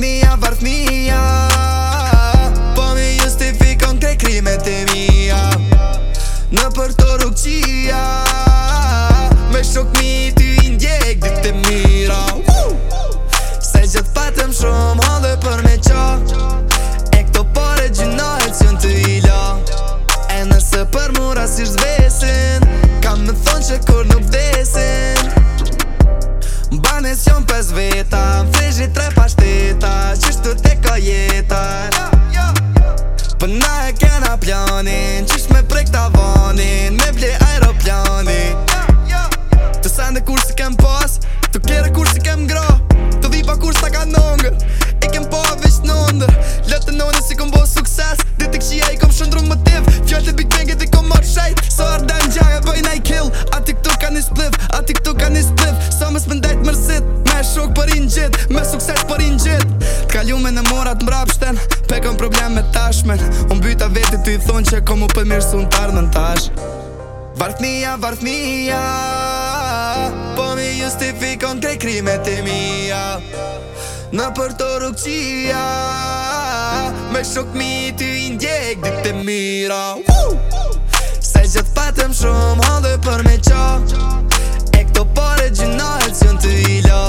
vartnia, vartnia Po me justifikon kre krimet e mija Në për të rukqia Me shok mi ty indjek dy të mira Se gjithë patëm shumë hodhe për me qa E këto pare gjyna e cion të ila E nëse për mura si shtë Kam me thonë që kur nuk vesin Banes jonë pës veta Në frejgjit trepa Për na e kena planin Qish me prek të avanin Me ble aeroplanin Të sen dhe kur si kem pas Të kjerë kur si kem gra Të di kur sa ka nongë I kem pa vish në ndër Lëtë të nonë si kom bo sukses Dhe të këshia i kom shëndru motiv Fjallë të big bangit i kom marrë shajt So arda në gjaj e bëj na i kill A ti këtu ka një spliv A ti këtu ka një spliv So më spëndajt mërzit Me shok për i në gjit Me sukses për i në gjit Kalume në morat në mrapshten Pekon problem me tashmen On byta veti t'i thonë që komu për mirë sun t'ar në tash Vartnia, varfnia Po mi justifikon krej krimet e mija Në për të rukqia Me shok mi t'i ndjek dit t'i mira Se gjithë patëm shumë hondoj për me qa E këto pare gjinalës jën t'i ila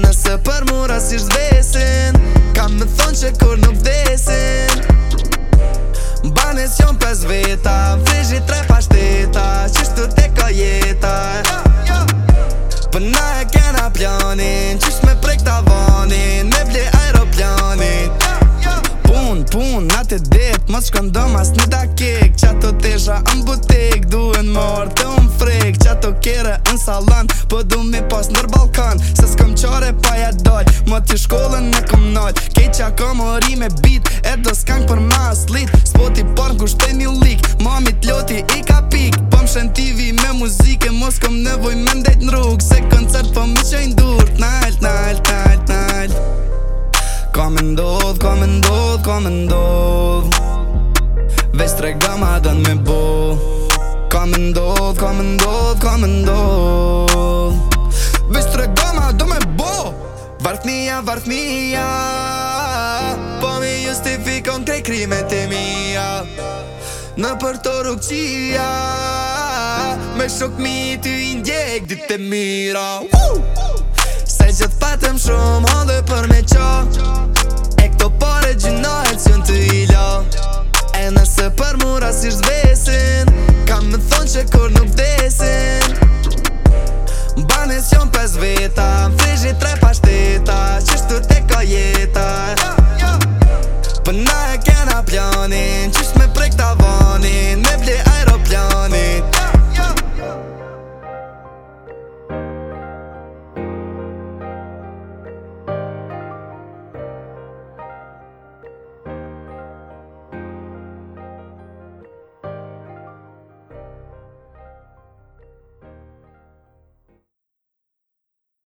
nëse për mura si shdvesin Kam me thonë që kur nuk vdesin Banes jon pës veta Vrizhi 3 pa shteta Qishtu te ka jeta Për e kena planin Qish me prek ta vanin Me vle aeroplanin Pun, pun, na te dit Mos shkon do mas një da kik Qato tesha në butik Duhen mor të unë frik kere në salon Po du mi pas nër balkon Ma të shkollën në kom nalë Keqa kom hori me bit E do s'kang për ma aslit Spoti parm kushtoj një lik Mami t'loti i ka pik Pëm shen TV me muzike Mos kom nevoj me ndajt në rrug Se koncert për po mi qajnë dur T'nalt, nalt, nalt, nalt Ka me ndodh, ka me ndodh, ka me ndodh Vesh tre gama dën me bo Ka me ndodh, ka me ndodh, ka me ndodh Vartnia, vartnia Po mi justifikon krej krimet e mija Në për të rukqia Me shok mi ty i ndjek e mira Se gjithë patëm shumë hondë për me qo E këto pare gjinalë që në të ilo E nëse për mura si shtë vesin Kam më thonë që kur nuk desin Banes jonë pes veta Më trep